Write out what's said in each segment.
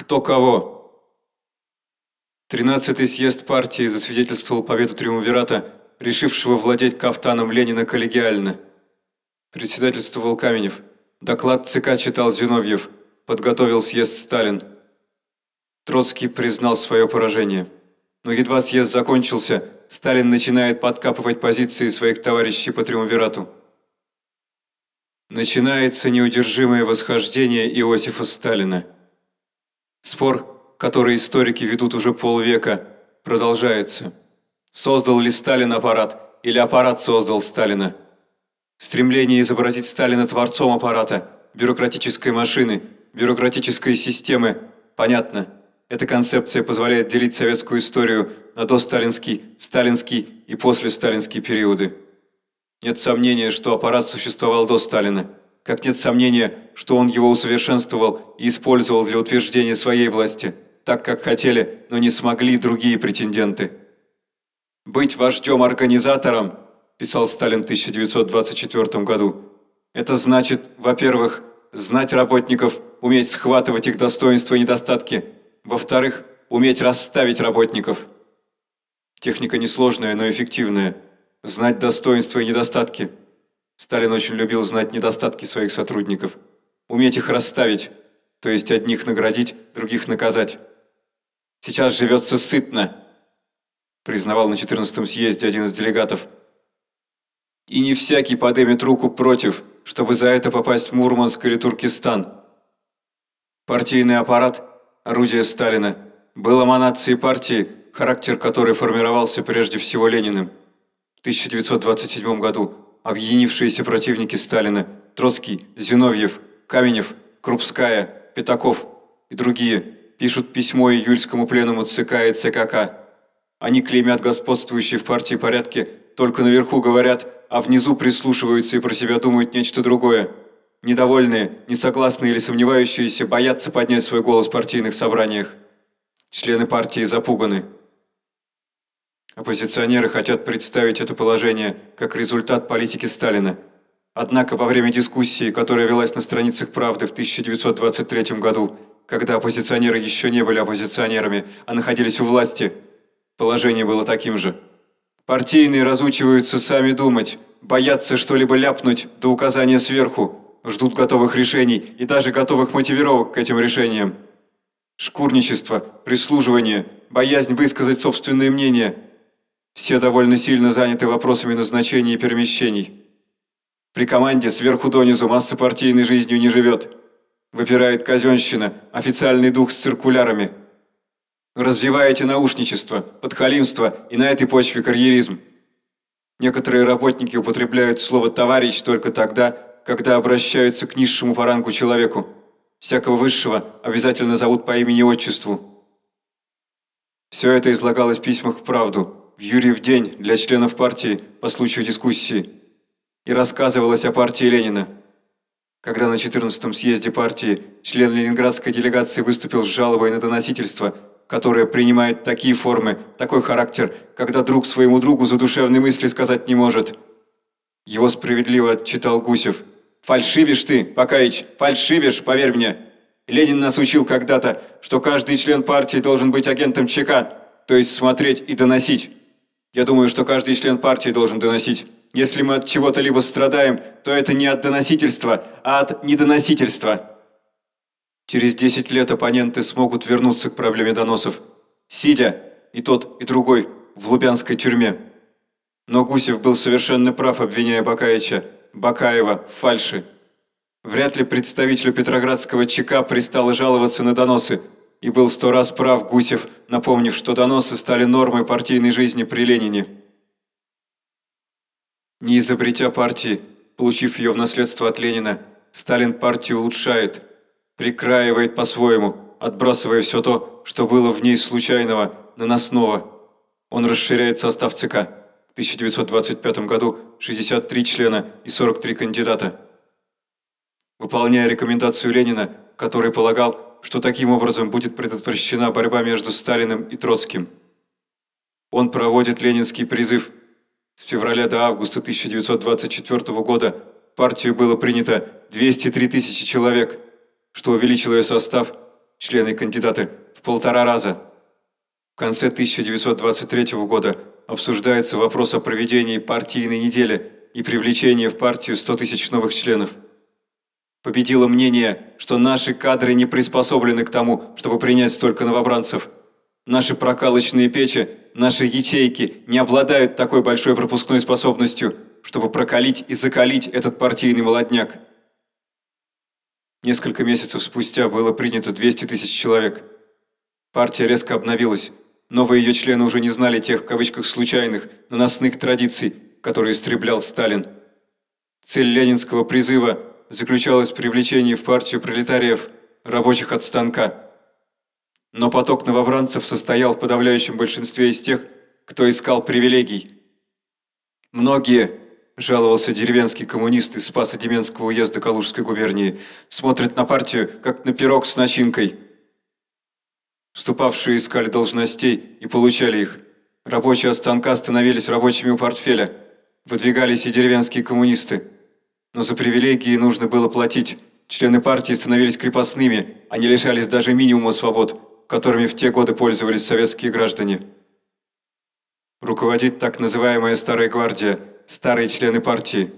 Кто кого? Тринадцатый съезд партии засвидетельствовал победу Триумвирата, решившего владеть кафтаном Ленина коллегиально. Председательствовал Каменев. Доклад ЦК читал Зиновьев. Подготовил съезд Сталин. Троцкий признал свое поражение. Но едва съезд закончился, Сталин начинает подкапывать позиции своих товарищей по Триумвирату. Начинается неудержимое восхождение Иосифа Сталина. Спор, который историки ведут уже полвека, продолжается. Создал ли Сталин аппарат, или аппарат создал Сталина? Стремление изобразить Сталина творцом аппарата, бюрократической машины, бюрократической системы, понятно. Эта концепция позволяет делить советскую историю на досталинский, сталинский и послесталинский периоды. Нет сомнения, что аппарат существовал до Сталина, как нет сомнения, что он его усовершенствовал и использовал для утверждения своей власти, так как хотели, но не смогли другие претенденты. «Быть вождем-организатором», – писал Сталин в 1924 году, – «это значит, во-первых, знать работников, уметь схватывать их достоинства и недостатки, во-вторых, уметь расставить работников». Техника несложная, но эффективная – знать достоинства и недостатки. Сталин очень любил знать недостатки своих сотрудников, уметь их расставить, то есть одних наградить, других наказать. Сейчас живется сытно, признавал на 14-м съезде один из делегатов. И не всякий подымет руку против, чтобы за это попасть в Мурманск или Туркестан. Партийный аппарат, орудие Сталина, был эманацией партии, характер которой формировался прежде всего Лениным. В 1927 году объединившиеся противники Сталина Троцкий, Зиновьев, Каменев, Крупская, Пятаков и другие пишут письмо июльскому пленуму ЦК и ЦКК. Они клеймят господствующие в партии порядки, только наверху говорят, а внизу прислушиваются и про себя думают нечто другое. Недовольные, несогласные или сомневающиеся боятся поднять свой голос в партийных собраниях. Члены партии запуганы. Оппозиционеры хотят представить это положение как результат политики Сталина. Однако во время дискуссии, которая велась на страницах «Правды» в 1923 году, когда оппозиционеры еще не были оппозиционерами, а находились у власти, положение было таким же. Партийные разучиваются сами думать, боятся что-либо ляпнуть до указания сверху, ждут готовых решений и даже готовых мотивировок к этим решениям. Шкурничество, прислуживание, боязнь высказать собственное мнение – все довольно сильно заняты вопросами назначений и перемещений. При команде сверху донизу масса партийной жизнью не живет. Выпирает казенщина, официальный дух с циркулярами. Развиваете наушничество, подхалимство и на этой почве карьеризм. Некоторые работники употребляют слово «товарищ» только тогда, когда обращаются к низшему по рангу человеку. Всякого высшего обязательно зовут по имени-отчеству. Все это излагалось в письмах в правду – в Юрьев день для членов партии по случаю дискуссии и рассказывалось о партии Ленина. Когда на 14-м съезде партии член ленинградской делегации выступил с жалобой на доносительство, которое принимает такие формы, такой характер, когда друг своему другу задушевной мысли сказать не может. Его справедливо отчитал Гусев. «Фальшивишь ты, Покаич, фальшивишь, поверь мне!» Ленин нас учил когда-то, что каждый член партии должен быть агентом ЧК, то есть смотреть и доносить. Я думаю, что каждый член партии должен доносить. Если мы от чего-то либо страдаем, то это не от доносительства, а от недоносительства. Через 10 лет оппоненты смогут вернуться к проблеме доносов, сидя, и тот, и другой, в Лубянской тюрьме. Но Гусев был совершенно прав, обвиняя Бакаевича, Бакаева в фальши. Вряд ли представителю Петроградского ЧК пристало жаловаться на доносы – и был сто раз прав Гусев, напомнив, что доносы стали нормой партийной жизни при Ленине. Не изобретя партии, получив ее в наследство от Ленина, Сталин партию улучшает, прикраивает по-своему, отбрасывая все то, что было в ней случайного, наносного. Он расширяет состав ЦК. В 1925 году 63 члена и 43 кандидата. Выполняя рекомендацию Ленина, который полагал, что таким образом будет предотвращена борьба между Сталиным и Троцким. Он проводит ленинский призыв. С февраля до августа 1924 года в партию было принято 203 тысячи человек, что увеличило ее состав члены и кандидаты, в полтора раза. В конце 1923 года обсуждается вопрос о проведении партийной недели и привлечении в партию 100 тысяч новых членов. Победило мнение, что наши кадры не приспособлены к тому, чтобы принять столько новобранцев. Наши прокалочные печи, наши ячейки не обладают такой большой пропускной способностью, чтобы прокалить и закалить этот партийный молодняк. Несколько месяцев спустя было принято 200 тысяч человек. Партия резко обновилась. Новые ее члены уже не знали тех, в кавычках, случайных, наносных традиций, которые истреблял Сталин. Цель ленинского призыва заключалась в привлечении в партию пролетариев, рабочих от станка. Но поток новобранцев состоял в подавляющем большинстве из тех, кто искал привилегий. Многие, жаловался деревенский коммунист из Спаса-Деменского уезда Калужской губернии, смотрят на партию, как на пирог с начинкой – Вступавшие искали должностей и получали их. Рабочие от станка становились рабочими у портфеля. Выдвигались и деревенские коммунисты. Но за привилегии нужно было платить. Члены партии становились крепостными, они лишались даже минимума свобод, которыми в те годы пользовались советские граждане. Руководит так называемая «Старая гвардия», старые члены партии.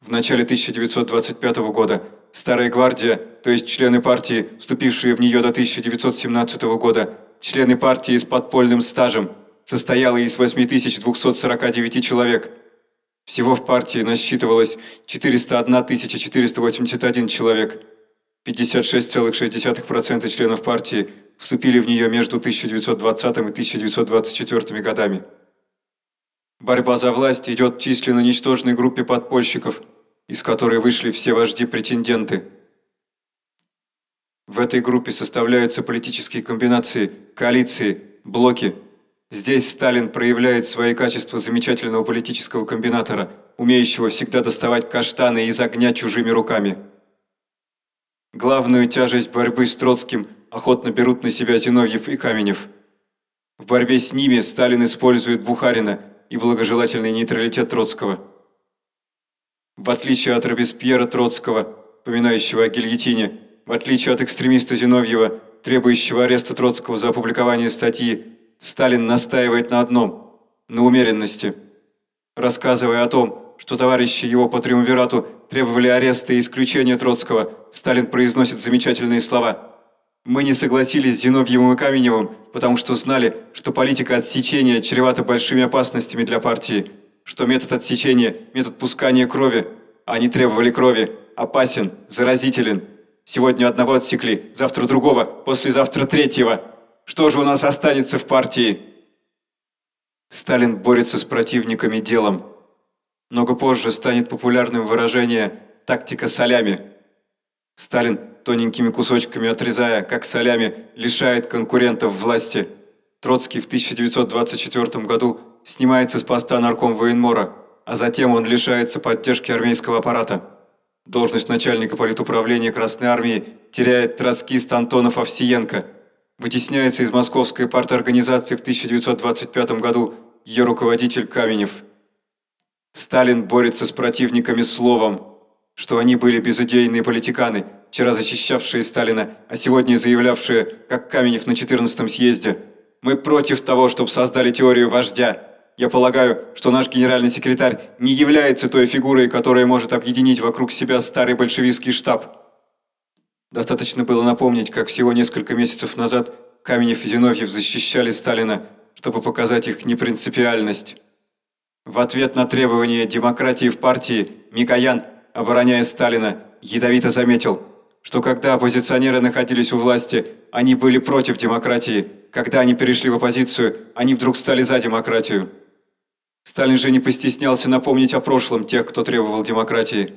В начале 1925 года Старая гвардия, то есть члены партии, вступившие в нее до 1917 года, члены партии с подпольным стажем, состояла из 8249 человек. Всего в партии насчитывалось 401 481 человек. 56,6% членов партии вступили в нее между 1920 и 1924 годами. Борьба за власть идет численно ничтожной группе подпольщиков – из которой вышли все вожди-претенденты. В этой группе составляются политические комбинации, коалиции, блоки. Здесь Сталин проявляет свои качества замечательного политического комбинатора, умеющего всегда доставать каштаны из огня чужими руками. Главную тяжесть борьбы с Троцким охотно берут на себя Зиновьев и Каменев. В борьбе с ними Сталин использует Бухарина и благожелательный нейтралитет Троцкого. В отличие от Робеспьера Троцкого, поминающего о гильотине, в отличие от экстремиста Зиновьева, требующего ареста Троцкого за опубликование статьи, Сталин настаивает на одном – на умеренности. Рассказывая о том, что товарищи его по триумвирату требовали ареста и исключения Троцкого, Сталин произносит замечательные слова. «Мы не согласились с Зиновьевым и Каменевым, потому что знали, что политика отсечения чревата большими опасностями для партии, что метод отсечения, метод пускания крови, они требовали крови, опасен, заразителен. Сегодня одного отсекли, завтра другого, послезавтра третьего. Что же у нас останется в партии? Сталин борется с противниками делом. Много позже станет популярным выражение «тактика солями». Сталин, тоненькими кусочками отрезая, как солями, лишает конкурентов власти. Троцкий в 1924 году снимается с поста нарком военмора, а затем он лишается поддержки армейского аппарата. Должность начальника политуправления Красной Армии теряет троцкист Антонов Овсиенко. Вытесняется из московской парторганизации в 1925 году ее руководитель Каменев. Сталин борется с противниками словом, что они были безыдейные политиканы, вчера защищавшие Сталина, а сегодня заявлявшие, как Каменев на 14-м съезде, «Мы против того, чтобы создали теорию вождя, я полагаю, что наш генеральный секретарь не является той фигурой, которая может объединить вокруг себя старый большевистский штаб. Достаточно было напомнить, как всего несколько месяцев назад Каменев и Зиновьев защищали Сталина, чтобы показать их непринципиальность. В ответ на требования демократии в партии Микоян, обороняя Сталина, ядовито заметил, что когда оппозиционеры находились у власти, они были против демократии, когда они перешли в оппозицию, они вдруг стали за демократию. Сталин же не постеснялся напомнить о прошлом тех, кто требовал демократии.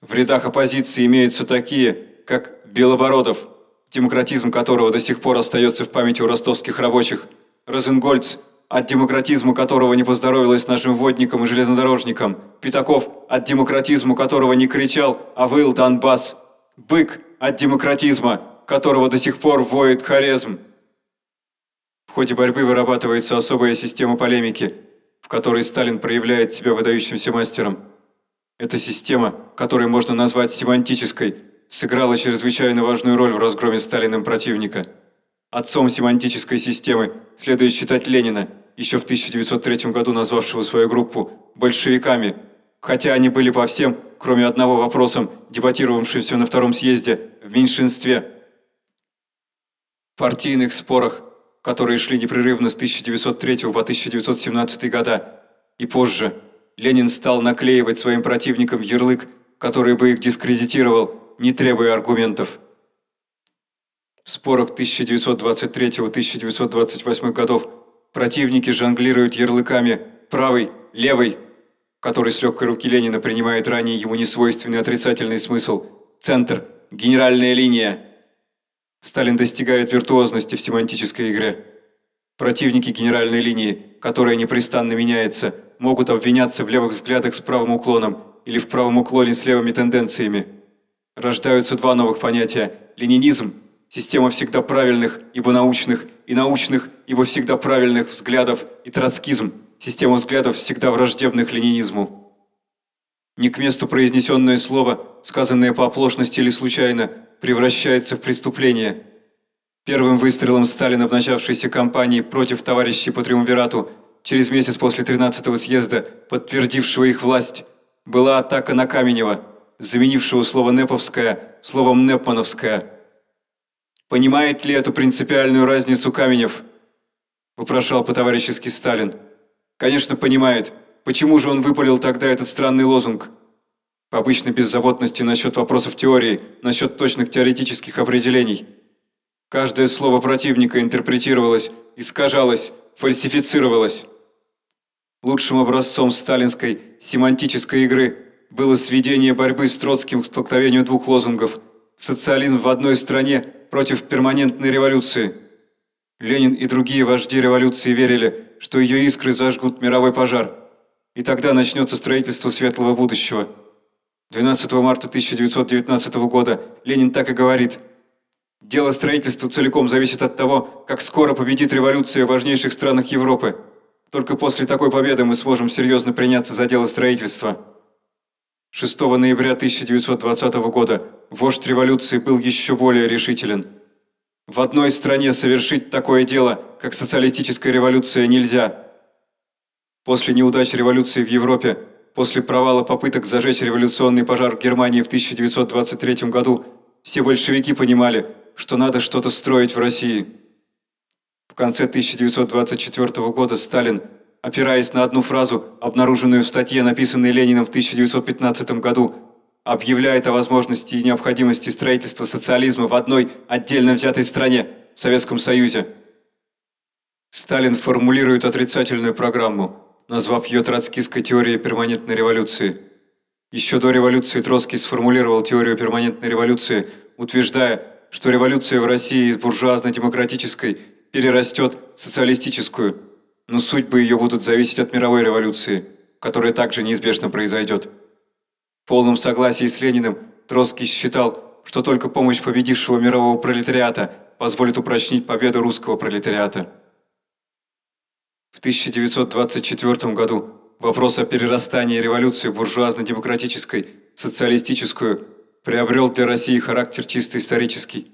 В рядах оппозиции имеются такие, как Белобородов, демократизм которого до сих пор остается в памяти у ростовских рабочих, Розенгольц, от демократизма которого не поздоровилось нашим водникам и железнодорожникам, Пятаков, от демократизма которого не кричал, а выл Донбасс, Бык, от демократизма, которого до сих пор воет Хорезм. В ходе борьбы вырабатывается особая система полемики, в которой Сталин проявляет себя выдающимся мастером. Эта система, которую можно назвать семантической, сыграла чрезвычайно важную роль в разгроме Сталиным противника. Отцом семантической системы следует считать Ленина, еще в 1903 году назвавшего свою группу «большевиками», хотя они были по всем, кроме одного вопросам, дебатировавшимся на Втором съезде, в меньшинстве. В партийных спорах, которые шли непрерывно с 1903 по 1917 года и позже, Ленин стал наклеивать своим противникам ярлык, который бы их дискредитировал, не требуя аргументов. В спорах 1923-1928 годов противники жонглируют ярлыками «правый», «левый», который с легкой руки Ленина принимает ранее ему несвойственный отрицательный смысл, «центр», «генеральная линия». Сталин достигает виртуозности в семантической игре. Противники генеральной линии, которая непрестанно меняется, могут обвиняться в левых взглядах с правым уклоном или в правом уклоне с левыми тенденциями. Рождаются два новых понятия – ленинизм – Система всегда правильных, ибо научных, и научных, ибо всегда правильных взглядов, и троцкизм – система взглядов, всегда враждебных ленинизму. Не к месту произнесенное слово, сказанное по оплошности или случайно, превращается в преступление. Первым выстрелом Сталина в начавшейся кампании против товарищей по Триумвирату через месяц после 13-го съезда, подтвердившего их власть, была атака на Каменева, заменившего слово «неповское» словом «непмановское». Понимает ли эту принципиальную разницу Каменев? Вопрошал по-товарищески Сталин. Конечно, понимает. Почему же он выпалил тогда этот странный лозунг? По обычной беззаботности насчет вопросов теории, насчет точных теоретических определений. Каждое слово противника интерпретировалось, искажалось, фальсифицировалось. Лучшим образцом сталинской семантической игры было сведение борьбы с Троцким к столкновению двух лозунгов «Социализм в одной стране против перманентной революции. Ленин и другие вожди революции верили, что ее искры зажгут мировой пожар, и тогда начнется строительство светлого будущего. 12 марта 1919 года Ленин так и говорит «Дело строительства целиком зависит от того, как скоро победит революция в важнейших странах Европы. Только после такой победы мы сможем серьезно приняться за дело строительства». 6 ноября 1920 года вождь революции был еще более решителен. В одной стране совершить такое дело, как социалистическая революция, нельзя. После неудач революции в Европе, после провала попыток зажечь революционный пожар в Германии в 1923 году, все большевики понимали, что надо что-то строить в России. В конце 1924 года Сталин опираясь на одну фразу, обнаруженную в статье, написанной Лениным в 1915 году, объявляет о возможности и необходимости строительства социализма в одной отдельно взятой стране, в Советском Союзе. Сталин формулирует отрицательную программу, назвав ее троцкистской теорией перманентной революции. Еще до революции Троцкий сформулировал теорию перманентной революции, утверждая, что революция в России из буржуазно-демократической перерастет в социалистическую – но судьбы ее будут зависеть от мировой революции, которая также неизбежно произойдет. В полном согласии с Лениным Троцкий считал, что только помощь победившего мирового пролетариата позволит упрочнить победу русского пролетариата. В 1924 году вопрос о перерастании революции буржуазно-демократической в социалистическую приобрел для России характер чисто исторический.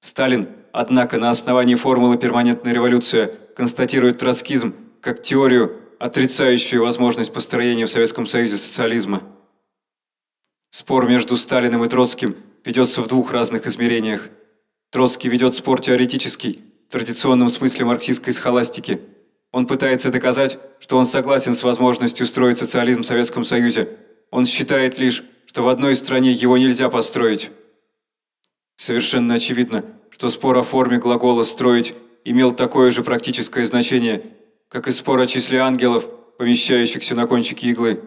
Сталин, однако, на основании формулы «перманентная революция» констатирует троцкизм как теорию, отрицающую возможность построения в Советском Союзе социализма. Спор между Сталиным и Троцким ведется в двух разных измерениях. Троцкий ведет спор теоретический, в традиционном смысле марксистской схоластики. Он пытается доказать, что он согласен с возможностью строить социализм в Советском Союзе. Он считает лишь, что в одной стране его нельзя построить. Совершенно очевидно, что спор о форме глагола «строить» имел такое же практическое значение, как и спор о числе ангелов, помещающихся на кончике иглы.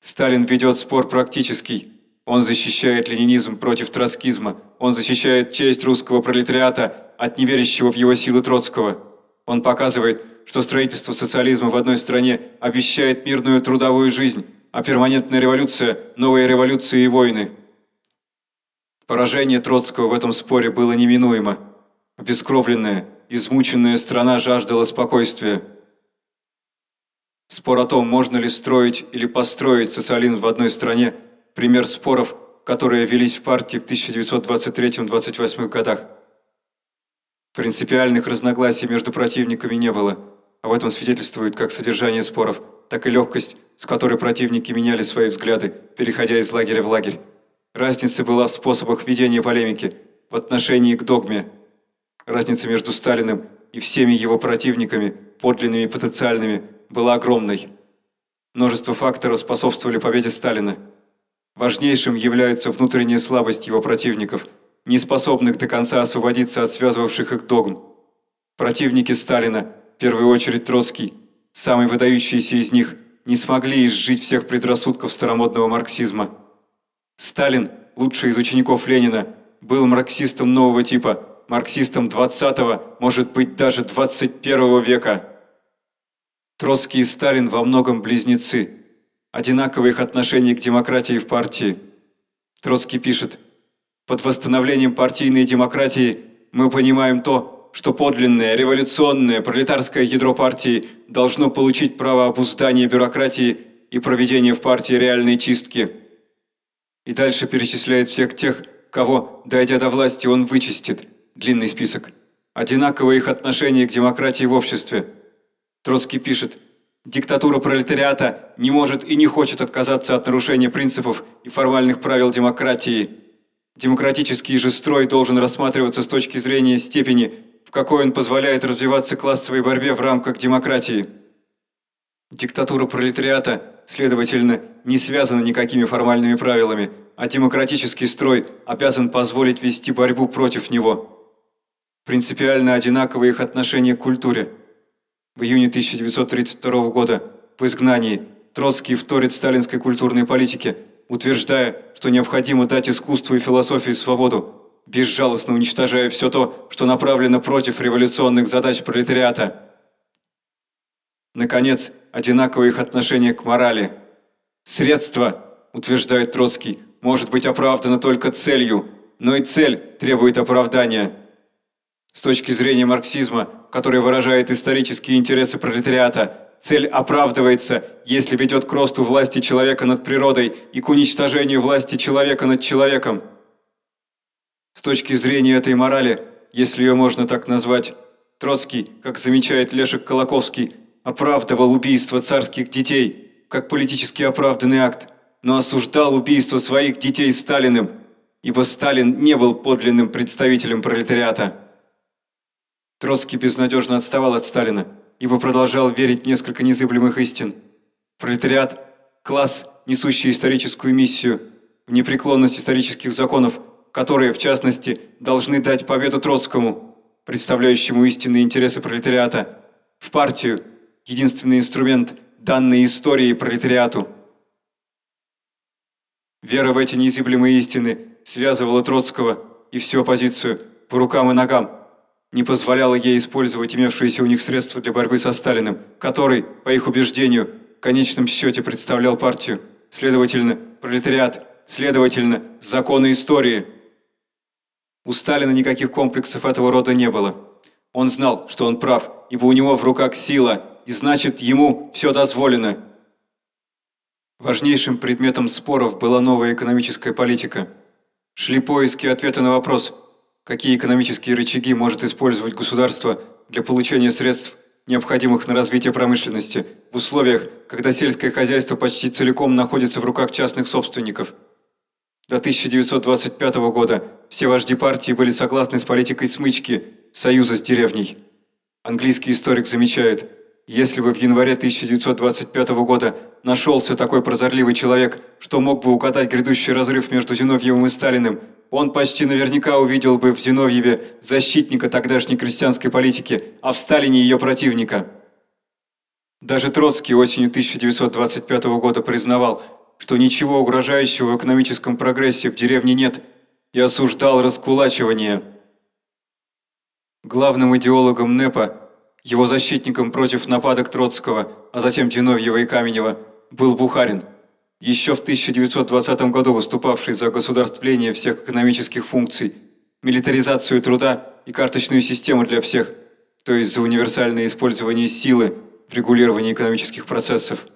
Сталин ведет спор практический. Он защищает ленинизм против троцкизма. Он защищает честь русского пролетариата от неверящего в его силы Троцкого. Он показывает, что строительство социализма в одной стране обещает мирную трудовую жизнь, а перманентная революция – новые революции и войны. Поражение Троцкого в этом споре было неминуемо. Обескровленная, измученная страна жаждала спокойствия. Спор о том, можно ли строить или построить социализм в одной стране, пример споров, которые велись в партии в 1923-28 годах. Принципиальных разногласий между противниками не было, а в этом свидетельствует как содержание споров, так и легкость, с которой противники меняли свои взгляды, переходя из лагеря в лагерь. Разница была в способах ведения полемики, в отношении к догме. Разница между Сталиным и всеми его противниками, подлинными и потенциальными, была огромной. Множество факторов способствовали победе Сталина. Важнейшим является внутренняя слабость его противников, не способных до конца освободиться от связывавших их догм. Противники Сталина, в первую очередь Троцкий, самый выдающийся из них, не смогли изжить всех предрассудков старомодного марксизма. Сталин, лучший из учеников Ленина, был марксистом нового типа, марксистом 20-го, может быть даже 21 века. Троцкий и Сталин во многом близнецы. Одинаковое их отношение к демократии в партии. Троцкий пишет, «Под восстановлением партийной демократии мы понимаем то, что подлинное, революционное, пролетарское ядро партии должно получить право обуздания бюрократии и проведения в партии реальной чистки». И дальше перечисляет всех тех, кого, дойдя до власти, он вычистит. Длинный список. Одинаковое их отношение к демократии в обществе. Троцкий пишет, «Диктатура пролетариата не может и не хочет отказаться от нарушения принципов и формальных правил демократии. Демократический же строй должен рассматриваться с точки зрения степени, в какой он позволяет развиваться классовой борьбе в рамках демократии. Диктатура пролетариата, следовательно, не связана никакими формальными правилами, а демократический строй обязан позволить вести борьбу против него. Принципиально одинаково их отношение к культуре. В июне 1932 года в изгнании Троцкий вторит сталинской культурной политике, утверждая, что необходимо дать искусству и философии свободу, безжалостно уничтожая все то, что направлено против революционных задач пролетариата. Наконец, одинаково их отношение к морали. Средства, утверждает Троцкий, может быть оправдана только целью, но и цель требует оправдания. С точки зрения марксизма, который выражает исторические интересы пролетариата, цель оправдывается, если ведет к росту власти человека над природой и к уничтожению власти человека над человеком. С точки зрения этой морали, если ее можно так назвать, Троцкий, как замечает Лешек Колоковский, оправдывал убийство царских детей, как политически оправданный акт, но осуждал убийство своих детей Сталиным, ибо Сталин не был подлинным представителем пролетариата. Троцкий безнадежно отставал от Сталина, ибо продолжал верить в несколько незыблемых истин. Пролетариат – класс, несущий историческую миссию, в непреклонность исторических законов, которые, в частности, должны дать победу Троцкому, представляющему истинные интересы пролетариата, в партию, единственный инструмент, данный историей пролетариату – Вера в эти неизъяблемые истины связывала Троцкого и всю оппозицию по рукам и ногам, не позволяла ей использовать имевшиеся у них средства для борьбы со Сталиным, который, по их убеждению, в конечном счете представлял партию, следовательно, пролетариат, следовательно, законы истории. У Сталина никаких комплексов этого рода не было. Он знал, что он прав, ибо у него в руках сила, и значит, ему все дозволено – Важнейшим предметом споров была новая экономическая политика. Шли поиски ответа на вопрос, какие экономические рычаги может использовать государство для получения средств, необходимых на развитие промышленности, в условиях, когда сельское хозяйство почти целиком находится в руках частных собственников. До 1925 года все вожди партии были согласны с политикой смычки, союза с деревней. Английский историк замечает – если бы в январе 1925 года нашелся такой прозорливый человек, что мог бы угадать грядущий разрыв между Зиновьевым и Сталиным, он почти наверняка увидел бы в Зиновьеве защитника тогдашней крестьянской политики, а в Сталине ее противника. Даже Троцкий осенью 1925 года признавал, что ничего угрожающего в экономическом прогрессе в деревне нет, и осуждал раскулачивание. Главным идеологом НЭПа его защитником против нападок Троцкого, а затем Зиновьева и Каменева, был Бухарин, еще в 1920 году выступавший за государствление всех экономических функций, милитаризацию труда и карточную систему для всех, то есть за универсальное использование силы в регулировании экономических процессов.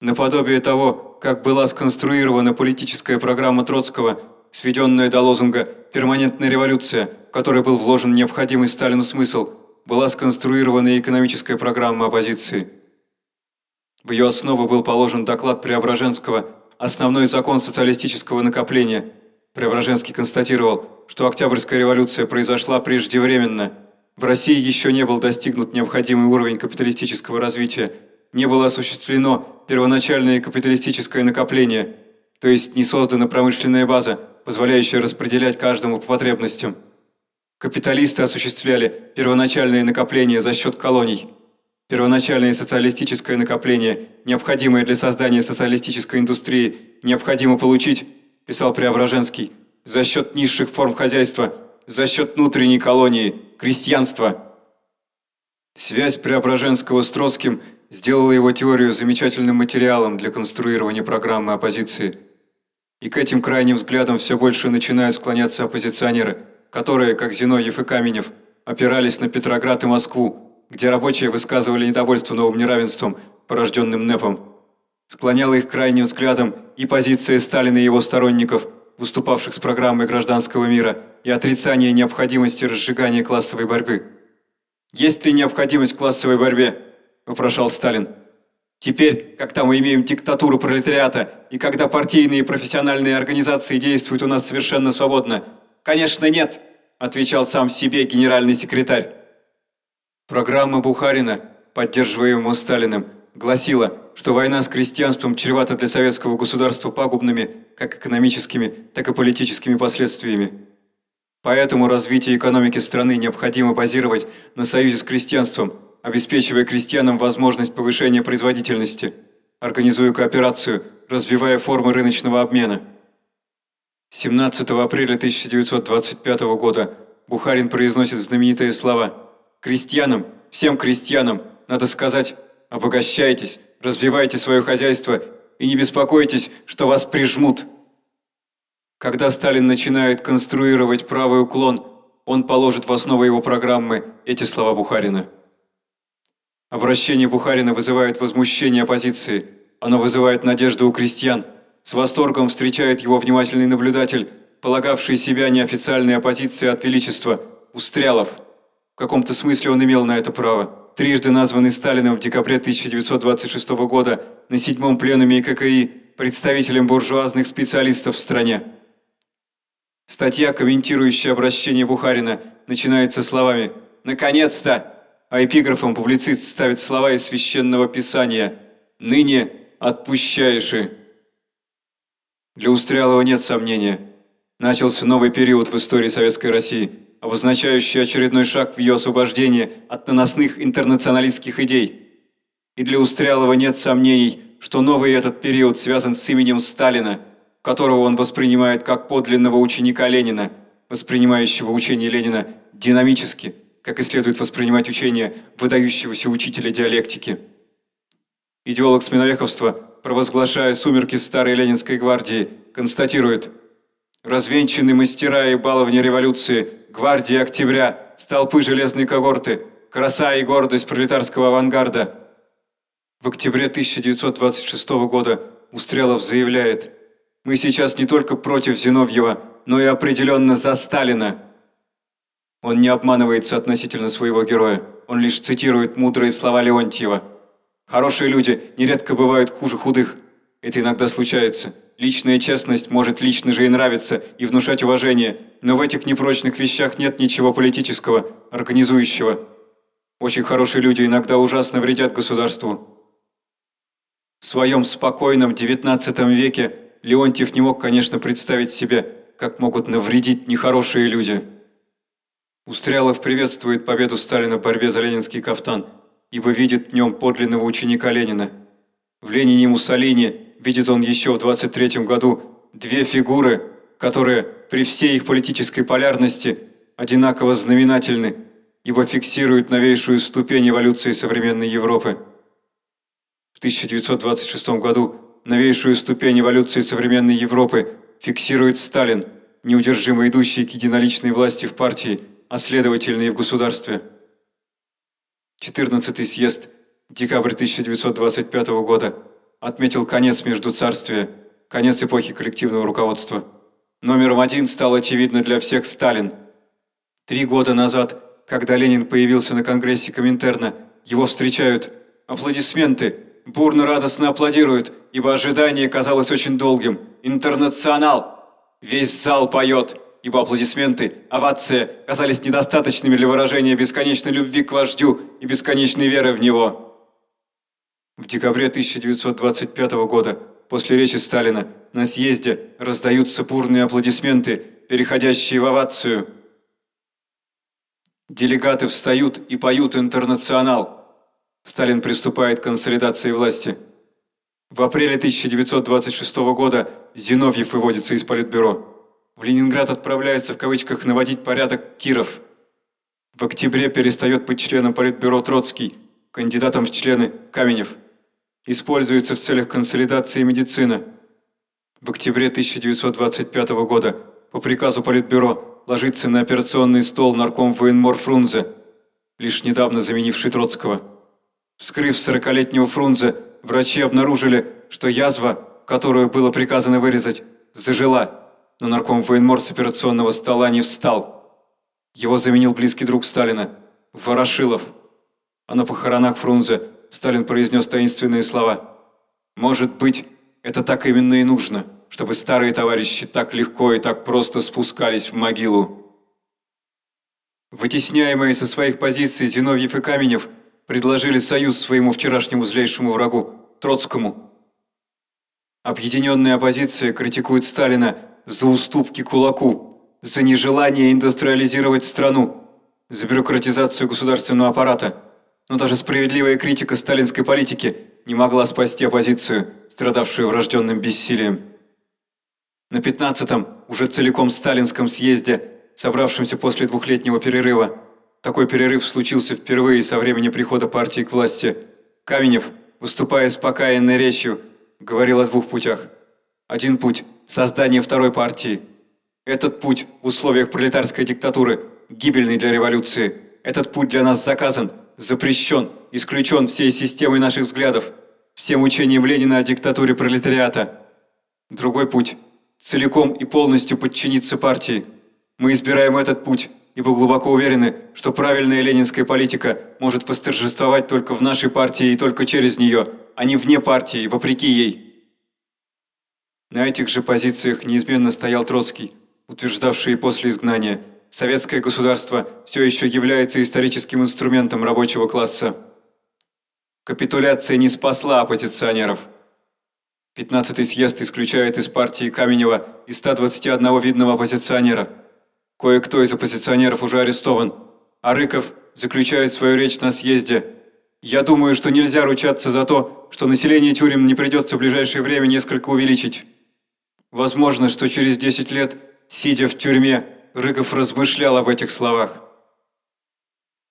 Наподобие того, как была сконструирована политическая программа Троцкого, сведенная до лозунга «Перманентная революция», в которой был вложен необходимый Сталину смысл, была сконструирована экономическая программа оппозиции. В ее основу был положен доклад Преображенского «Основной закон социалистического накопления». Преображенский констатировал, что Октябрьская революция произошла преждевременно. В России еще не был достигнут необходимый уровень капиталистического развития, не было осуществлено первоначальное капиталистическое накопление, то есть не создана промышленная база, позволяющая распределять каждому по потребностям. Капиталисты осуществляли первоначальное накопление за счет колоний. Первоначальное социалистическое накопление, необходимое для создания социалистической индустрии, необходимо получить, писал Преображенский, за счет низших форм хозяйства, за счет внутренней колонии, крестьянства. Связь Преображенского с Троцким сделала его теорию замечательным материалом для конструирования программы оппозиции. И к этим крайним взглядам все больше начинают склоняться оппозиционеры, которые, как Зиновьев и Каменев, опирались на Петроград и Москву, где рабочие высказывали недовольство новым неравенством, порожденным НЭПом. Склоняла их крайним взглядом и позиция Сталина и его сторонников, выступавших с программой гражданского мира, и отрицание необходимости разжигания классовой борьбы. Есть ли необходимость в классовой борьбе? – вопрошал Сталин. «Теперь, когда мы имеем диктатуру пролетариата и когда партийные и профессиональные организации действуют у нас совершенно свободно, конечно нет», – отвечал сам себе генеральный секретарь. Программа Бухарина, поддерживаемая Сталиным, гласила, что война с крестьянством чревата для советского государства пагубными как экономическими, так и политическими последствиями. Поэтому развитие экономики страны необходимо базировать на союзе с крестьянством – обеспечивая крестьянам возможность повышения производительности, организуя кооперацию, развивая формы рыночного обмена. 17 апреля 1925 года Бухарин произносит знаменитые слова «Крестьянам, всем крестьянам, надо сказать, обогащайтесь, развивайте свое хозяйство и не беспокойтесь, что вас прижмут». Когда Сталин начинает конструировать правый уклон, он положит в основу его программы эти слова Бухарина. Обращение Бухарина вызывает возмущение оппозиции. Оно вызывает надежду у крестьян. С восторгом встречает его внимательный наблюдатель, полагавший себя неофициальной оппозицией от Величества, Устрялов. В каком-то смысле он имел на это право. Трижды названный Сталиным в декабре 1926 года на седьмом пленуме ИККИ представителем буржуазных специалистов в стране. Статья, комментирующая обращение Бухарина, начинается словами «Наконец-то!» а эпиграфом публицист ставит слова из Священного Писания «Ныне отпущаешь». Для Устрялова нет сомнения. Начался новый период в истории Советской России, обозначающий очередной шаг в ее освобождение от наносных интернационалистских идей. И для Устрялова нет сомнений, что новый этот период связан с именем Сталина, которого он воспринимает как подлинного ученика Ленина, воспринимающего учение Ленина динамически – как и следует воспринимать учение выдающегося учителя диалектики. Идеолог сменовековства, провозглашая сумерки старой Ленинской гвардии, констатирует «Развенчаны мастера и баловни революции, гвардии октября, столпы железной когорты, краса и гордость пролетарского авангарда». В октябре 1926 года Устрелов заявляет «Мы сейчас не только против Зиновьева, но и определенно за Сталина». Он не обманывается относительно своего героя, он лишь цитирует мудрые слова Леонтьева. «Хорошие люди нередко бывают хуже худых. Это иногда случается. Личная честность может лично же и нравиться, и внушать уважение, но в этих непрочных вещах нет ничего политического, организующего. Очень хорошие люди иногда ужасно вредят государству». В своем спокойном XIX веке Леонтьев не мог, конечно, представить себе, как могут навредить нехорошие люди. Устрялов приветствует победу Сталина в борьбе за ленинский кафтан, ибо видит в нем подлинного ученика Ленина. В Ленине Муссолини видит он еще в 23 году две фигуры, которые при всей их политической полярности одинаково знаменательны, ибо фиксируют новейшую ступень эволюции современной Европы. В 1926 году новейшую ступень эволюции современной Европы фиксирует Сталин, неудержимо идущий к единоличной власти в партии – а следовательно и в государстве. 14 съезд, декабрь 1925 года, отметил конец междуцарствия, конец эпохи коллективного руководства. Номером один стал очевидно для всех Сталин. Три года назад, когда Ленин появился на Конгрессе Коминтерна, его встречают аплодисменты, бурно радостно аплодируют, ибо ожидание казалось очень долгим. Интернационал! Весь зал поет, ибо аплодисменты, овация казались недостаточными для выражения бесконечной любви к вождю и бесконечной веры в него. В декабре 1925 года, после речи Сталина, на съезде раздаются бурные аплодисменты, переходящие в овацию. Делегаты встают и поют «Интернационал». Сталин приступает к консолидации власти. В апреле 1926 года Зиновьев выводится из Политбюро. В Ленинград отправляется в кавычках «наводить порядок» Киров. В октябре перестает быть членом Политбюро Троцкий, кандидатом в члены Каменев используется в целях консолидации медицины. В октябре 1925 года по приказу Политбюро ложится на операционный стол нарком военмор Фрунзе, лишь недавно заменивший Троцкого. Вскрыв 40-летнего Фрунзе, врачи обнаружили, что язва, которую было приказано вырезать, зажила, но нарком военмор с операционного стола не встал. Его заменил близкий друг Сталина, Ворошилов. А на похоронах Фрунзе Сталин произнес таинственные слова. «Может быть, это так именно и нужно, чтобы старые товарищи так легко и так просто спускались в могилу». Вытесняемые со своих позиций Зиновьев и Каменев предложили союз своему вчерашнему злейшему врагу, Троцкому. Объединенная оппозиция критикует Сталина за уступки кулаку, за нежелание индустриализировать страну, за бюрократизацию государственного аппарата – но даже справедливая критика сталинской политики не могла спасти оппозицию, страдавшую врожденным бессилием. На 15-м, уже целиком сталинском съезде, собравшемся после двухлетнего перерыва, такой перерыв случился впервые со времени прихода партии к власти, Каменев, выступая с покаянной речью, говорил о двух путях. Один путь – создание второй партии. Этот путь в условиях пролетарской диктатуры гибельный для революции. Этот путь для нас заказан – запрещен, исключен всей системой наших взглядов, всем учением Ленина о диктатуре пролетариата. Другой путь – целиком и полностью подчиниться партии. Мы избираем этот путь, ибо глубоко уверены, что правильная ленинская политика может восторжествовать только в нашей партии и только через нее, а не вне партии, вопреки ей. На этих же позициях неизменно стоял Троцкий, утверждавший после изгнания – советское государство все еще является историческим инструментом рабочего класса. Капитуляция не спасла оппозиционеров. 15-й съезд исключает из партии Каменева и 121 видного оппозиционера. Кое-кто из оппозиционеров уже арестован, а Рыков заключает свою речь на съезде. «Я думаю, что нельзя ручаться за то, что население тюрем не придется в ближайшее время несколько увеличить. Возможно, что через 10 лет, сидя в тюрьме, Рыков размышлял об этих словах.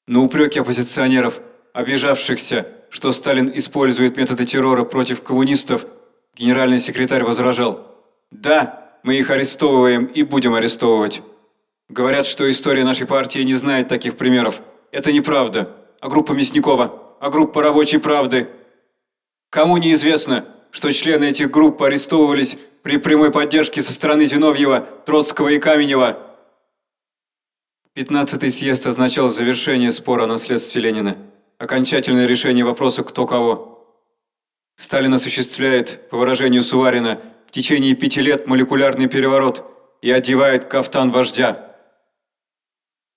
На упреки оппозиционеров, обижавшихся, что Сталин использует методы террора против коммунистов, генеральный секретарь возражал. «Да, мы их арестовываем и будем арестовывать. Говорят, что история нашей партии не знает таких примеров. Это неправда. А группа Мясникова? А группа Рабочей Правды? Кому неизвестно, что члены этих групп арестовывались при прямой поддержке со стороны Зиновьева, Троцкого и Каменева?» Пятнадцатый съезд означал завершение спора о наследстве Ленина, окончательное решение вопроса «кто кого». Сталин осуществляет, по выражению Суварина, в течение пяти лет молекулярный переворот и одевает кафтан вождя.